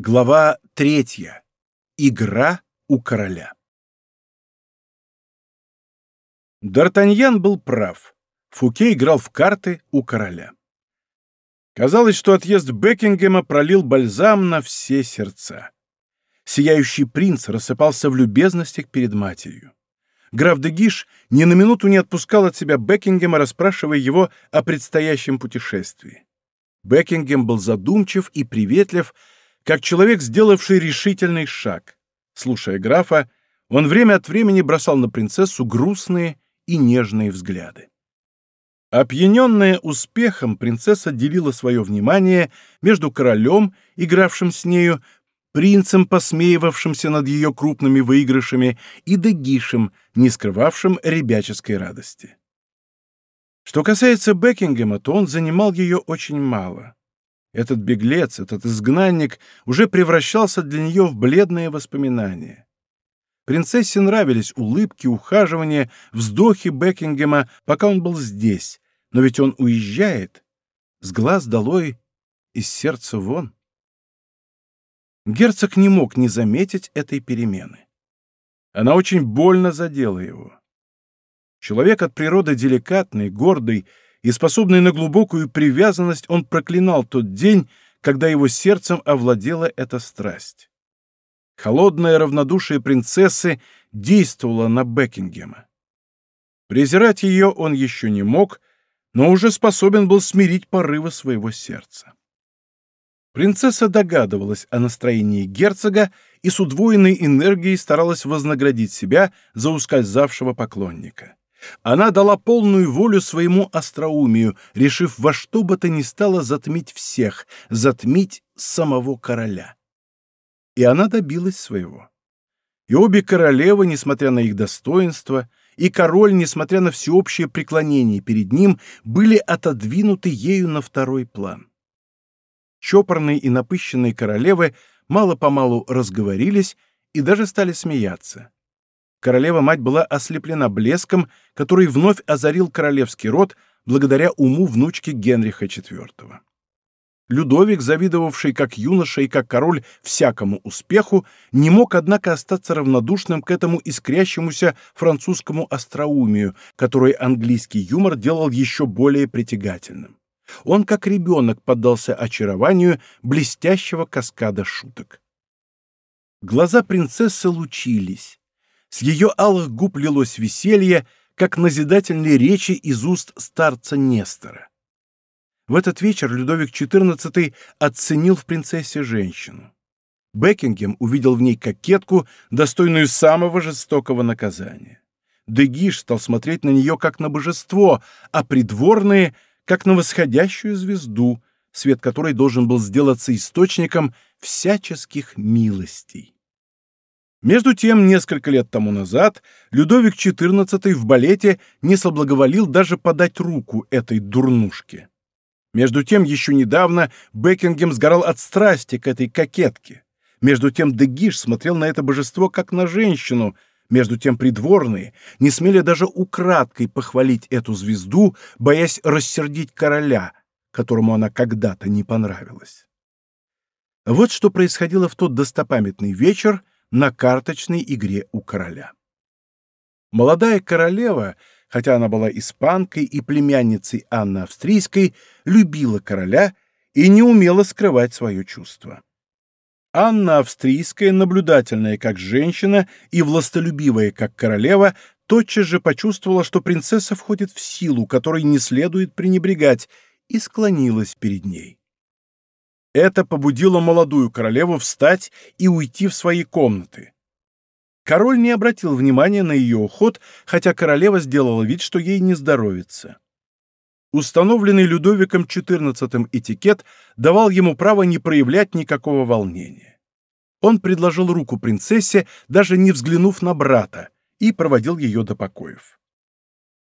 Глава третья. Игра у короля. Д'Артаньян был прав. Фуке играл в карты у короля. Казалось, что отъезд Бекингема пролил бальзам на все сердца. Сияющий принц рассыпался в любезностях перед матерью. Граф де Гиш ни на минуту не отпускал от себя Бекингема, расспрашивая его о предстоящем путешествии. Бекингем был задумчив и приветлив, как человек, сделавший решительный шаг. Слушая графа, он время от времени бросал на принцессу грустные и нежные взгляды. Опьяненная успехом, принцесса делила свое внимание между королем, игравшим с нею, принцем, посмеивавшимся над ее крупными выигрышами, и Дегишем, не скрывавшим ребяческой радости. Что касается Бекингема, то он занимал ее очень мало. Этот беглец, этот изгнанник уже превращался для нее в бледные воспоминания. Принцессе нравились улыбки, ухаживания, вздохи Бекингема, пока он был здесь, но ведь он уезжает. С глаз долой, из сердца вон. Герцог не мог не заметить этой перемены. Она очень больно задела его. Человек от природы деликатный, гордый, и способный на глубокую привязанность, он проклинал тот день, когда его сердцем овладела эта страсть. Холодное равнодушие принцессы действовало на Бекингема. Презирать ее он еще не мог, но уже способен был смирить порывы своего сердца. Принцесса догадывалась о настроении герцога и с удвоенной энергией старалась вознаградить себя за ускользавшего поклонника. Она дала полную волю своему остроумию, решив во что бы то ни стало затмить всех, затмить самого короля. И она добилась своего. И обе королевы, несмотря на их достоинство, и король, несмотря на всеобщее преклонение перед ним, были отодвинуты ею на второй план. Чопорные и напыщенные королевы мало-помалу разговорились и даже стали смеяться. Королева-мать была ослеплена блеском, который вновь озарил королевский род благодаря уму внучки Генриха IV. Людовик, завидовавший как юноша и как король всякому успеху, не мог, однако, остаться равнодушным к этому искрящемуся французскому остроумию, который английский юмор делал еще более притягательным. Он, как ребенок, поддался очарованию блестящего каскада шуток. Глаза принцессы лучились. С ее алых губ лилось веселье, как назидательные речи из уст старца Нестора. В этот вечер Людовик XIV оценил в принцессе женщину. Бекингем увидел в ней кокетку, достойную самого жестокого наказания. Дегиш стал смотреть на нее как на божество, а придворные — как на восходящую звезду, свет которой должен был сделаться источником всяческих милостей. Между тем, несколько лет тому назад Людовик XIV в балете не соблаговолил даже подать руку этой дурнушке. Между тем, еще недавно Бекингем сгорал от страсти к этой кокетке. Между тем Дегиш смотрел на это божество как на женщину. Между тем придворные не смели даже украдкой похвалить эту звезду, боясь рассердить короля, которому она когда-то не понравилась. Вот что происходило в тот достопамятный вечер, на карточной игре у короля. Молодая королева, хотя она была испанкой и племянницей Анны Австрийской, любила короля и не умела скрывать свое чувство. Анна Австрийская, наблюдательная как женщина и властолюбивая как королева, тотчас же почувствовала, что принцесса входит в силу, которой не следует пренебрегать, и склонилась перед ней. Это побудило молодую королеву встать и уйти в свои комнаты. Король не обратил внимания на ее уход, хотя королева сделала вид, что ей не здоровится. Установленный Людовиком XIV этикет давал ему право не проявлять никакого волнения. Он предложил руку принцессе, даже не взглянув на брата, и проводил ее до покоев.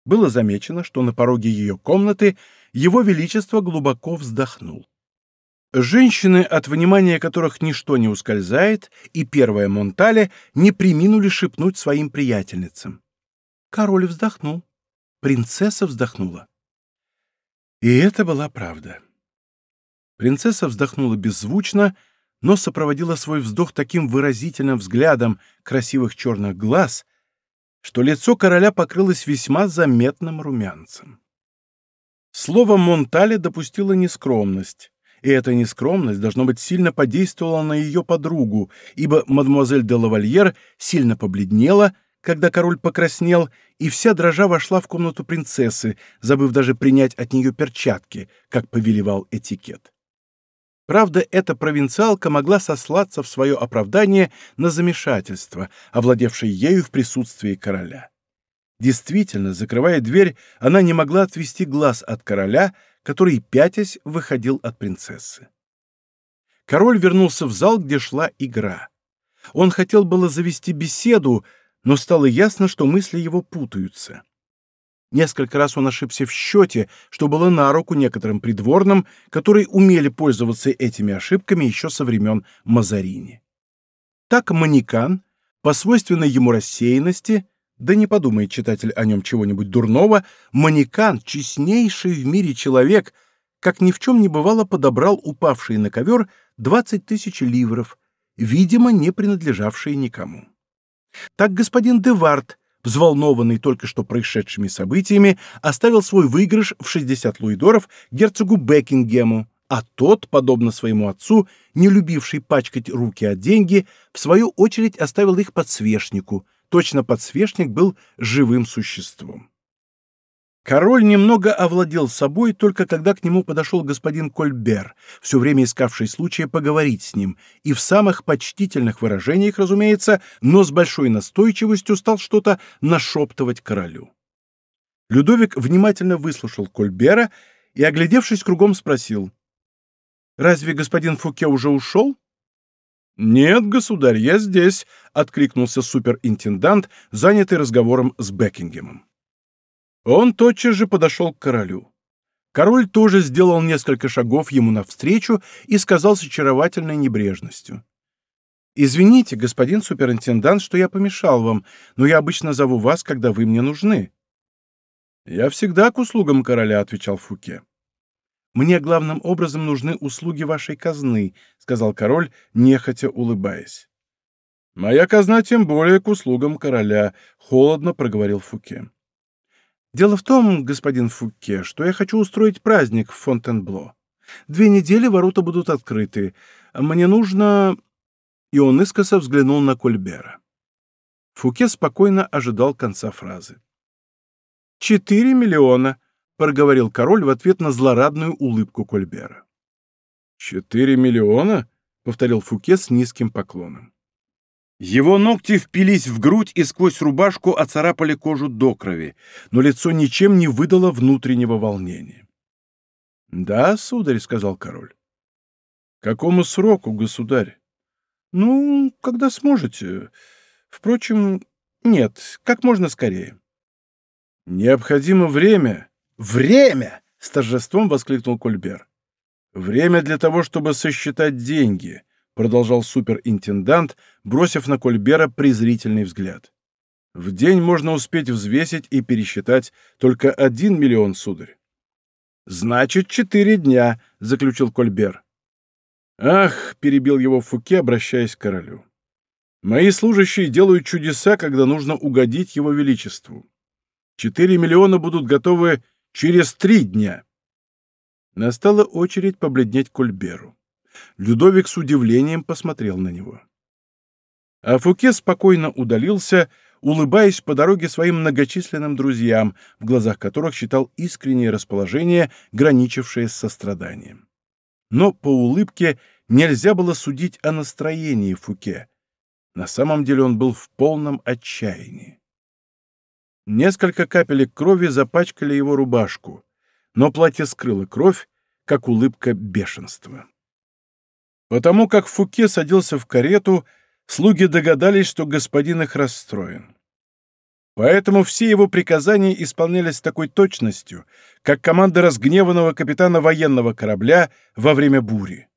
Было замечено, что на пороге ее комнаты его величество глубоко вздохнул. Женщины, от внимания которых ничто не ускользает, и первая Монтале не приминули шепнуть своим приятельницам. Король вздохнул. Принцесса вздохнула. И это была правда. Принцесса вздохнула беззвучно, но сопроводила свой вздох таким выразительным взглядом красивых черных глаз, что лицо короля покрылось весьма заметным румянцем. Слово Монтале допустила нескромность, и эта нескромность, должно быть, сильно подействовала на ее подругу, ибо мадемуазель де лавальер сильно побледнела, когда король покраснел, и вся дрожа вошла в комнату принцессы, забыв даже принять от нее перчатки, как повелевал этикет. Правда, эта провинциалка могла сослаться в свое оправдание на замешательство, овладевшее ею в присутствии короля. Действительно, закрывая дверь, она не могла отвести глаз от короля, который, пятясь, выходил от принцессы. Король вернулся в зал, где шла игра. Он хотел было завести беседу, но стало ясно, что мысли его путаются. Несколько раз он ошибся в счете, что было на руку некоторым придворным, которые умели пользоваться этими ошибками еще со времен Мазарини. Так Манекан, по свойственной ему рассеянности, да не подумает читатель о нем чего-нибудь дурного, Манекан, честнейший в мире человек, как ни в чем не бывало, подобрал упавшие на ковер 20 тысяч ливров, видимо, не принадлежавшие никому. Так господин Девард, взволнованный только что происшедшими событиями, оставил свой выигрыш в 60 луидоров герцогу Бекингему, а тот, подобно своему отцу, не любивший пачкать руки от деньги, в свою очередь оставил их подсвечнику, точно подсвечник был живым существом. Король немного овладел собой, только когда к нему подошел господин Кольбер, все время искавший случая поговорить с ним, и в самых почтительных выражениях, разумеется, но с большой настойчивостью стал что-то нашептывать королю. Людовик внимательно выслушал Кольбера и, оглядевшись кругом, спросил, «Разве господин Фуке уже ушел?» «Нет, государь, я здесь», — откликнулся суперинтендант, занятый разговором с Бекингемом. Он тотчас же подошел к королю. Король тоже сделал несколько шагов ему навстречу и сказал с очаровательной небрежностью. «Извините, господин суперинтендант, что я помешал вам, но я обычно зову вас, когда вы мне нужны». «Я всегда к услугам короля», — отвечал Фуке. «Мне главным образом нужны услуги вашей казны», — сказал король, нехотя улыбаясь. «Моя казна тем более к услугам короля», — холодно проговорил Фуке. Дело в том, господин Фуке, что я хочу устроить праздник в Фонтенбло. Две недели ворота будут открыты. Мне нужно...» И он искоса взглянул на Кольбера. Фуке спокойно ожидал конца фразы. «Четыре миллиона», — проговорил король в ответ на злорадную улыбку Кольбера. «Четыре миллиона?» — повторил Фуке с низким поклоном. Его ногти впились в грудь и сквозь рубашку оцарапали кожу до крови, но лицо ничем не выдало внутреннего волнения. «Да, сударь», — сказал король. «Какому сроку, государь?» «Ну, когда сможете. Впрочем, нет, как можно скорее». «Необходимо время». «Время!» — с торжеством воскликнул Кольбер. «Время для того, чтобы сосчитать деньги», — продолжал суперинтендант, бросив на Кольбера презрительный взгляд. «В день можно успеть взвесить и пересчитать только один миллион, сударь». «Значит, четыре дня», — заключил Кольбер. «Ах», — перебил его Фуке, обращаясь к королю. «Мои служащие делают чудеса, когда нужно угодить его величеству. Четыре миллиона будут готовы через три дня». Настала очередь побледнеть Кольберу. Людовик с удивлением посмотрел на него. А Фуке спокойно удалился, улыбаясь по дороге своим многочисленным друзьям, в глазах которых считал искреннее расположение, граничившее с состраданием. Но по улыбке нельзя было судить о настроении Фуке. На самом деле он был в полном отчаянии. Несколько капелек крови запачкали его рубашку, но платье скрыло кровь, как улыбка бешенства. Потому как Фуке садился в карету, слуги догадались, что господин их расстроен. Поэтому все его приказания исполнялись с такой точностью, как команда разгневанного капитана военного корабля во время бури.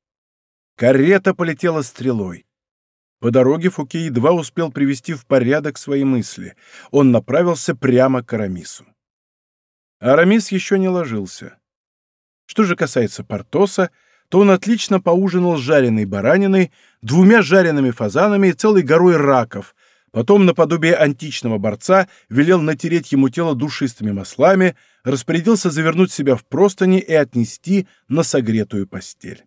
Карета полетела стрелой. По дороге Фуке едва успел привести в порядок свои мысли. Он направился прямо к Арамису. Арамис еще не ложился. Что же касается Портоса, то он отлично поужинал жареной бараниной, двумя жареными фазанами и целой горой раков, потом, наподобие античного борца, велел натереть ему тело душистыми маслами, распорядился завернуть себя в простыни и отнести на согретую постель.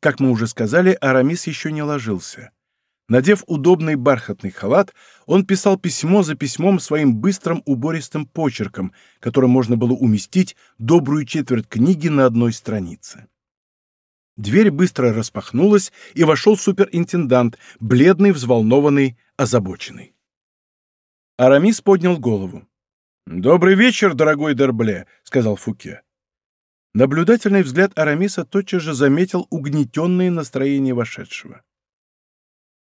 Как мы уже сказали, Арамис еще не ложился. Надев удобный бархатный халат, он писал письмо за письмом своим быстрым убористым почерком, которым можно было уместить добрую четверть книги на одной странице. Дверь быстро распахнулась, и вошел суперинтендант, бледный, взволнованный, озабоченный. Арамис поднял голову. «Добрый вечер, дорогой Дербле», — сказал Фуке. Наблюдательный взгляд Арамиса тотчас же заметил угнетенное настроение вошедшего.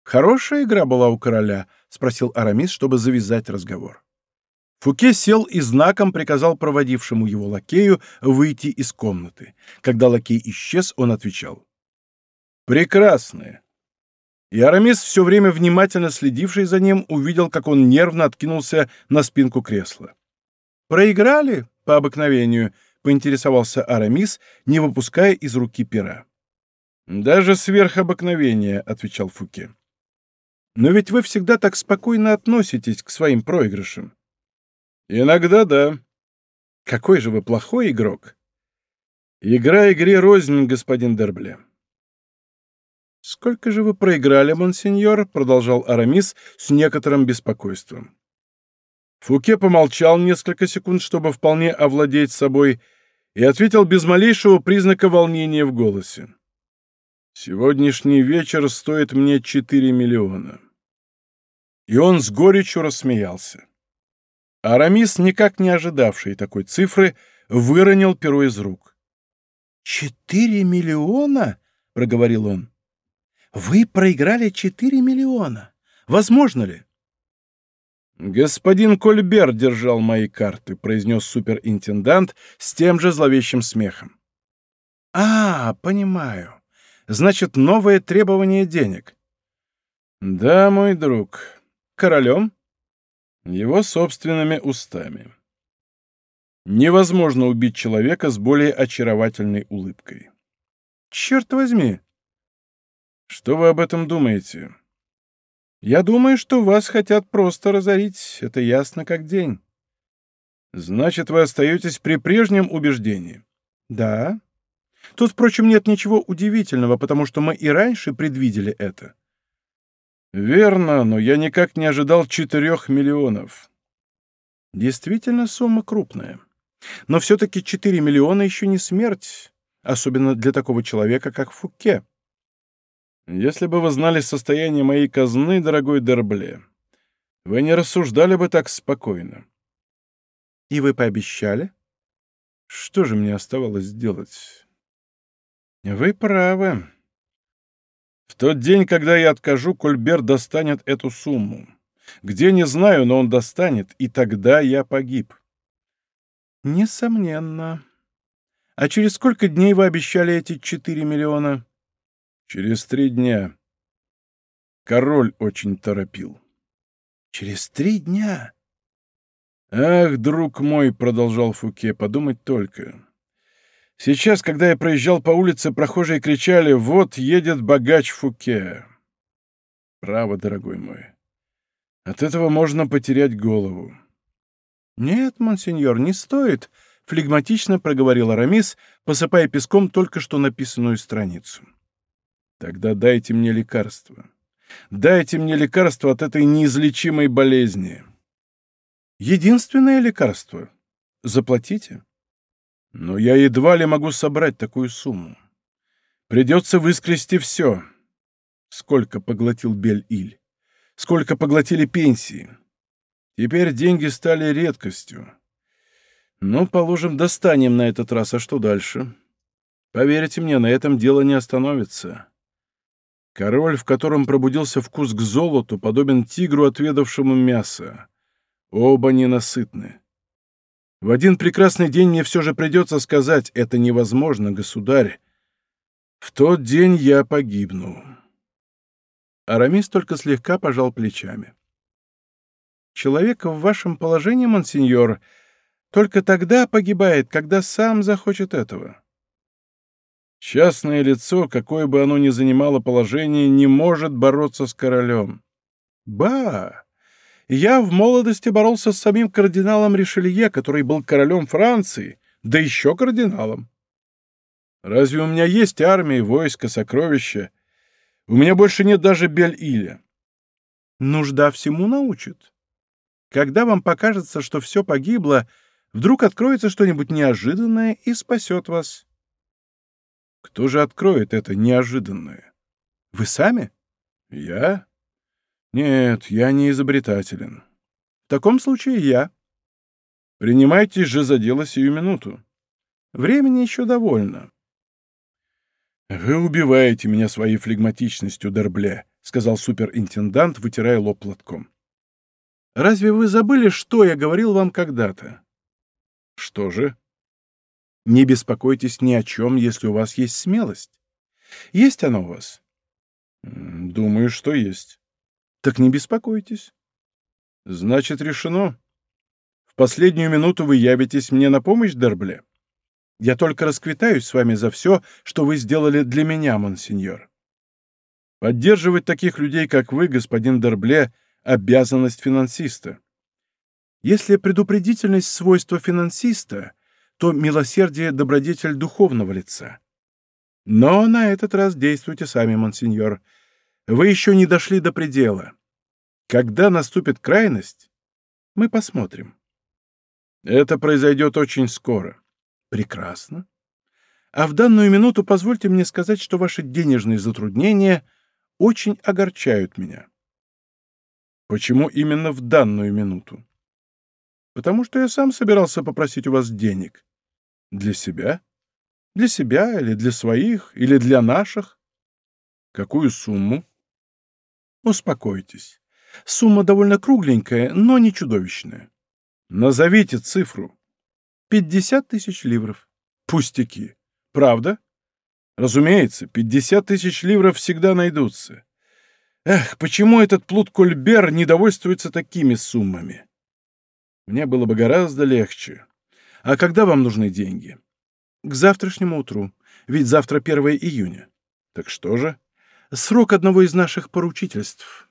«Хорошая игра была у короля?» — спросил Арамис, чтобы завязать разговор. Фуке сел и знаком приказал проводившему его лакею выйти из комнаты. Когда лакей исчез, он отвечал. «Прекрасная». И Арамис, все время внимательно следивший за ним, увидел, как он нервно откинулся на спинку кресла. «Проиграли?» — по обыкновению, — поинтересовался Арамис, не выпуская из руки пера. «Даже сверх обыкновения», — отвечал Фуке. Но ведь вы всегда так спокойно относитесь к своим проигрышам. Иногда да. Какой же вы плохой игрок. Игра игре рознь, господин Дербле. «Сколько же вы проиграли, монсеньор?» — продолжал Арамис с некоторым беспокойством. Фуке помолчал несколько секунд, чтобы вполне овладеть собой, и ответил без малейшего признака волнения в голосе. «Сегодняшний вечер стоит мне четыре миллиона». И он с горечью рассмеялся. Арамис, никак не ожидавший такой цифры, выронил перо из рук. «Четыре миллиона?» — проговорил он. «Вы проиграли четыре миллиона. Возможно ли?» «Господин Кольбер держал мои карты», — произнес суперинтендант с тем же зловещим смехом. «А, понимаю. Значит, новое требование денег». «Да, мой друг. Королем? Его собственными устами. Невозможно убить человека с более очаровательной улыбкой. Черт возьми! Что вы об этом думаете? Я думаю, что вас хотят просто разорить. Это ясно как день. Значит, вы остаетесь при прежнем убеждении? Да. Тут, впрочем, нет ничего удивительного, потому что мы и раньше предвидели это. «Верно, но я никак не ожидал четырех миллионов». Действительно, сумма крупная. Но все-таки четыре миллиона еще не смерть, особенно для такого человека, как Фуке. Если бы вы знали состояние моей казны, дорогой Дербле, вы не рассуждали бы так спокойно. И вы пообещали? Что же мне оставалось сделать? Вы правы. В тот день, когда я откажу, Кольбер достанет эту сумму. Где, не знаю, но он достанет, и тогда я погиб. Несомненно. А через сколько дней вы обещали эти четыре миллиона? Через три дня. Король очень торопил. Через три дня? Ах, друг мой, продолжал Фуке, подумать только. Сейчас, когда я проезжал по улице, прохожие кричали «Вот едет богач Фуке». Право, дорогой мой. От этого можно потерять голову. «Нет, монсеньор, не стоит», — флегматично проговорил Арамис, посыпая песком только что написанную страницу. «Тогда дайте мне лекарство. Дайте мне лекарство от этой неизлечимой болезни». «Единственное лекарство. Заплатите». Но я едва ли могу собрать такую сумму. Придется выскрести все. Сколько поглотил Бель-Иль? Сколько поглотили пенсии? Теперь деньги стали редкостью. Ну, положим, достанем на этот раз, а что дальше? Поверьте мне, на этом дело не остановится. Король, в котором пробудился вкус к золоту, подобен тигру, отведавшему мясо. Оба ненасытны. В один прекрасный день мне все же придется сказать, это невозможно, государь. В тот день я погибну. Арамис только слегка пожал плечами. Человек в вашем положении, монсеньор, только тогда погибает, когда сам захочет этого. Частное лицо, какое бы оно ни занимало положение, не может бороться с королем. Ба! Я в молодости боролся с самим кардиналом Ришелье, который был королем Франции, да еще кардиналом. Разве у меня есть армия, войско, сокровища? У меня больше нет даже Бель-Иля. Нужда всему научит. Когда вам покажется, что все погибло, вдруг откроется что-нибудь неожиданное и спасет вас. Кто же откроет это неожиданное? Вы сами? Я? Нет, я не изобретателен. В таком случае я. Принимайтесь же за дело сию минуту. Времени еще довольно. Вы убиваете меня своей флегматичностью, Дербле, сказал суперинтендант, вытирая лоб платком. Разве вы забыли, что я говорил вам когда-то? Что же? Не беспокойтесь ни о чем, если у вас есть смелость. Есть она у вас? Думаю, что есть. Так не беспокойтесь. Значит, решено. В последнюю минуту вы явитесь мне на помощь, Дербле. Я только расквитаюсь с вами за все, что вы сделали для меня, монсеньор. Поддерживать таких людей, как вы, господин Дербле, обязанность финансиста. Если предупредительность свойство финансиста, то милосердие — добродетель духовного лица. Но на этот раз действуйте сами, монсеньор. Вы еще не дошли до предела. Когда наступит крайность, мы посмотрим. Это произойдет очень скоро. Прекрасно. А в данную минуту позвольте мне сказать, что ваши денежные затруднения очень огорчают меня. Почему именно в данную минуту? Потому что я сам собирался попросить у вас денег. Для себя? Для себя или для своих, или для наших? Какую сумму? Успокойтесь. Сумма довольно кругленькая, но не чудовищная. Назовите цифру. Пятьдесят тысяч ливров. Пустяки. Правда? Разумеется, пятьдесят тысяч ливров всегда найдутся. Эх, почему этот плут Кольбер не довольствуется такими суммами? Мне было бы гораздо легче. А когда вам нужны деньги? К завтрашнему утру, ведь завтра 1 июня. Так что же? Срок одного из наших поручительств.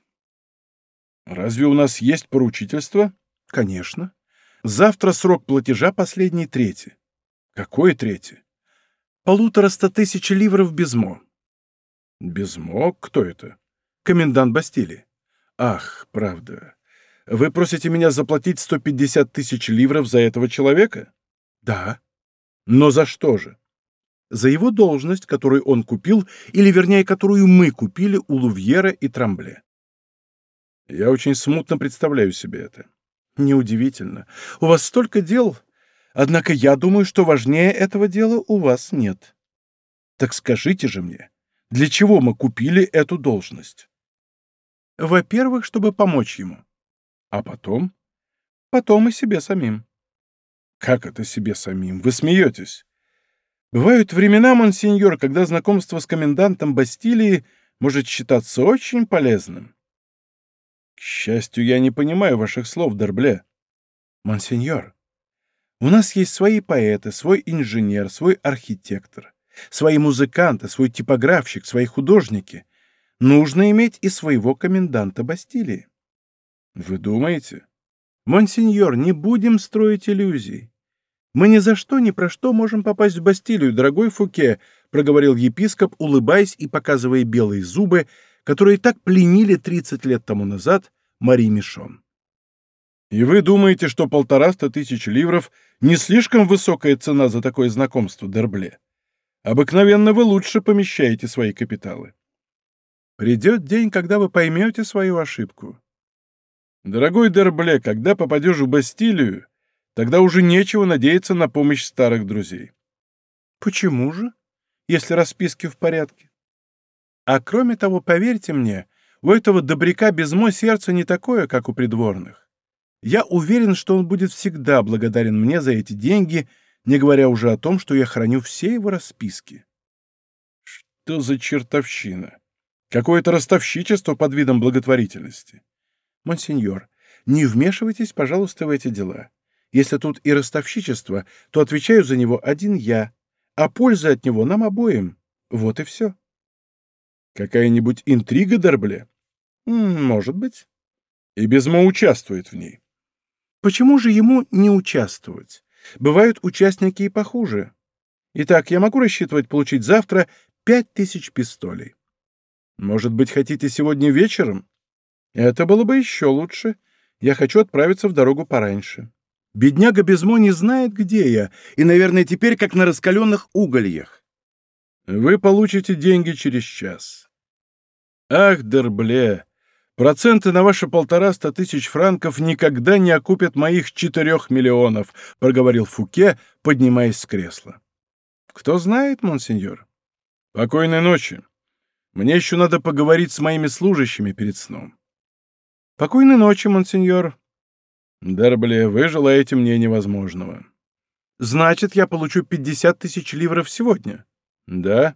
Разве у нас есть поручительство? Конечно. Завтра срок платежа последний третий. Какой третий? Полутораста тысяч ливров безмо. Безмо? Кто это? Комендант Бастилии. Ах, правда. Вы просите меня заплатить 150 тысяч ливров за этого человека? Да. Но за что же? За его должность, которую он купил, или, вернее, которую мы купили у Лувьера и Трамбле. Я очень смутно представляю себе это. Неудивительно. У вас столько дел. Однако я думаю, что важнее этого дела у вас нет. Так скажите же мне, для чего мы купили эту должность? Во-первых, чтобы помочь ему. А потом? Потом и себе самим. Как это себе самим? Вы смеетесь? Бывают времена, монсеньор, когда знакомство с комендантом Бастилии может считаться очень полезным. К счастью, я не понимаю ваших слов, Дербле. Монсеньор, у нас есть свои поэты, свой инженер, свой архитектор, свои музыканты, свой типографщик, свои художники — нужно иметь и своего коменданта Бастилии. Вы думаете? Монсеньор, не будем строить иллюзий. Мы ни за что, ни про что можем попасть в Бастилию, дорогой Фуке, проговорил епископ, улыбаясь и показывая белые зубы, которые так пленили 30 лет тому назад Мари Мишон. И вы думаете, что полтораста тысяч ливров не слишком высокая цена за такое знакомство, Дербле? Обыкновенно вы лучше помещаете свои капиталы. Придет день, когда вы поймете свою ошибку. Дорогой Дербле, когда попадешь в Бастилию, тогда уже нечего надеяться на помощь старых друзей. Почему же, если расписки в порядке? А кроме того, поверьте мне, у этого добряка без мой сердце не такое, как у придворных. Я уверен, что он будет всегда благодарен мне за эти деньги, не говоря уже о том, что я храню все его расписки. Что за чертовщина? Какое-то ростовщичество под видом благотворительности. Монсеньор, не вмешивайтесь, пожалуйста, в эти дела. Если тут и ростовщичество, то отвечаю за него один я, а польза от него нам обоим. Вот и все. Какая-нибудь интрига, Дербле? Может быть. И Безмо участвует в ней. Почему же ему не участвовать? Бывают участники и похуже. Итак, я могу рассчитывать получить завтра пять тысяч пистолей. Может быть, хотите сегодня вечером? Это было бы еще лучше. Я хочу отправиться в дорогу пораньше. Бедняга Безмо не знает, где я, и, наверное, теперь как на раскаленных угольях. Вы получите деньги через час. Ах, Дербле, проценты на ваши полтораста тысяч франков никогда не окупят моих четырех миллионов, проговорил Фуке, поднимаясь с кресла. Кто знает, монсеньор. Покойной ночи. Мне еще надо поговорить с моими служащими перед сном. Покойной ночи, монсеньор. Дербле, вы желаете мне невозможного. Значит, я получу пятьдесят тысяч ливров сегодня? Да.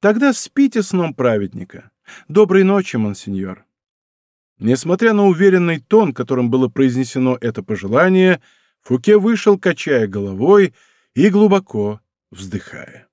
Тогда спите сном праведника. Доброй ночи, монсеньор. Несмотря на уверенный тон, которым было произнесено это пожелание, Фуке вышел, качая головой и глубоко вздыхая.